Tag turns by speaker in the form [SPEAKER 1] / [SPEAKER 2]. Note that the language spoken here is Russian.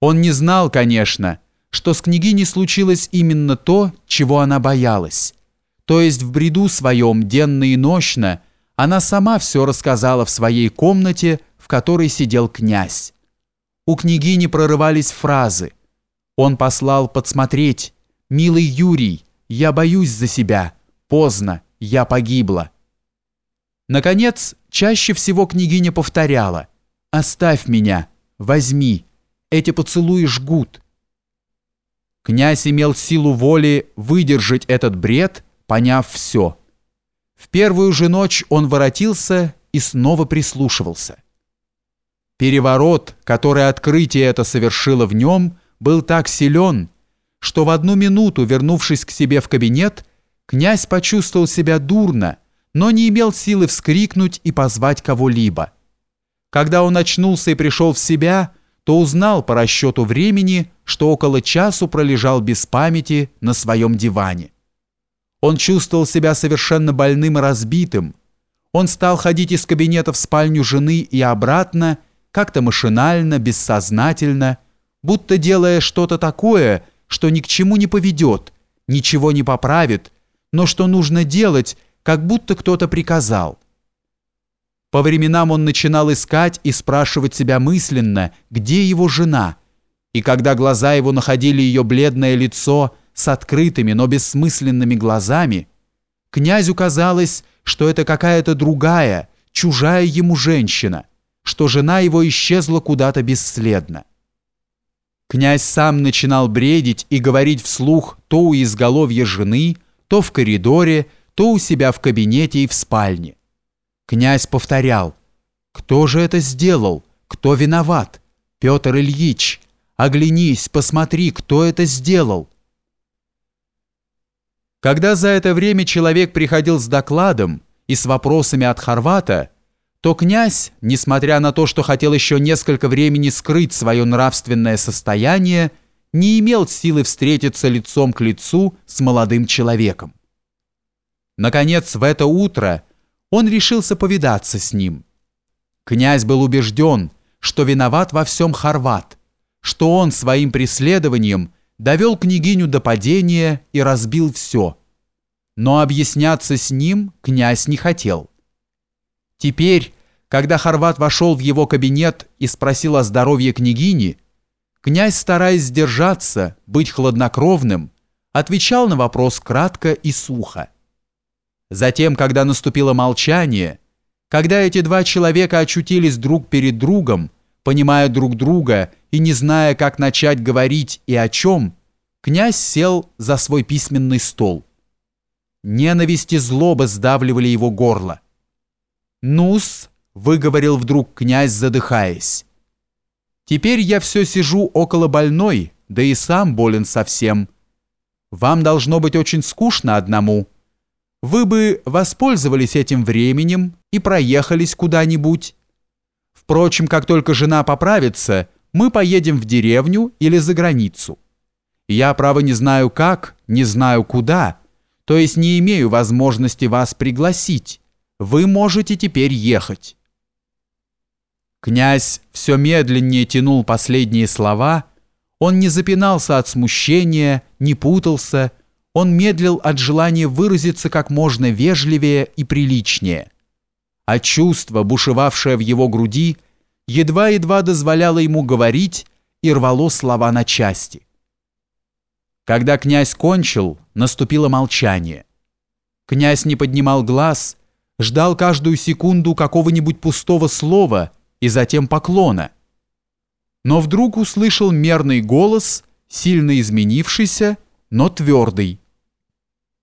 [SPEAKER 1] Он не знал, конечно, что с княгиней случилось именно то, чего она боялась. То есть в бреду своем денно и нощно она сама все рассказала в своей комнате, в которой сидел князь. У княгини прорывались фразы. Он послал подсмотреть «Милый Юрий, я боюсь за себя. Поздно, я погибла». Наконец, чаще всего княгиня повторяла «Оставь меня, возьми, эти поцелуи жгут». Князь имел силу воли выдержать этот бред, поняв все. В первую же ночь он воротился и снова прислушивался. Переворот, который открытие это совершило в нем, был так силен, что в одну минуту, вернувшись к себе в кабинет, князь почувствовал себя дурно, но не имел силы вскрикнуть и позвать кого-либо. Когда он очнулся и пришел в себя, то узнал по расчету времени, что около часу пролежал без памяти на своем диване. Он чувствовал себя совершенно больным и разбитым. Он стал ходить из кабинета в спальню жены и обратно, как-то машинально, бессознательно, будто делая что-то такое, что ни к чему не поведет, ничего не поправит, но что нужно делать – как будто кто-то приказал. По временам он начинал искать и спрашивать себя мысленно, где его жена, и когда глаза его находили ее бледное лицо с открытыми, но бессмысленными глазами, князю казалось, что это какая-то другая, чужая ему женщина, что жена его исчезла куда-то бесследно. Князь сам начинал бредить и говорить вслух то у изголовья жены, то в коридоре, то у себя в кабинете и в спальне. Князь повторял, «Кто же это сделал? Кто виноват? Петр Ильич, оглянись, посмотри, кто это сделал». Когда за это время человек приходил с докладом и с вопросами от Хорвата, то князь, несмотря на то, что хотел еще несколько времени скрыть свое нравственное состояние, не имел силы встретиться лицом к лицу с молодым человеком. Наконец, в это утро он решился повидаться с ним. Князь был убежден, что виноват во всем Хорват, что он своим преследованием довел княгиню до падения и разбил все. Но объясняться с ним князь не хотел. Теперь, когда Хорват вошел в его кабинет и спросил о здоровье княгини, князь, стараясь сдержаться, быть хладнокровным, отвечал на вопрос кратко и сухо. Затем, когда наступило молчание, когда эти два человека очутились друг перед другом, понимая друг друга и не зная, как начать говорить и о чем, князь сел за свой письменный стол. Ненависть и злоба сдавливали его горло. «Ну-с», — выговорил вдруг князь, задыхаясь. «Теперь я все сижу около больной, да и сам болен совсем. Вам должно быть очень скучно одному» вы бы воспользовались этим временем и проехались куда-нибудь. Впрочем, как только жена поправится, мы поедем в деревню или за границу. Я, право, не знаю как, не знаю куда, то есть не имею возможности вас пригласить. Вы можете теперь ехать». Князь все медленнее тянул последние слова, он не запинался от смущения, не путался, он медлил от желания выразиться как можно вежливее и приличнее. А чувство, бушевавшее в его груди, едва-едва дозволяло ему говорить и рвало слова на части. Когда князь кончил, наступило молчание. Князь не поднимал глаз, ждал каждую секунду какого-нибудь пустого слова и затем поклона. Но вдруг услышал мерный голос, сильно изменившийся, но твердый.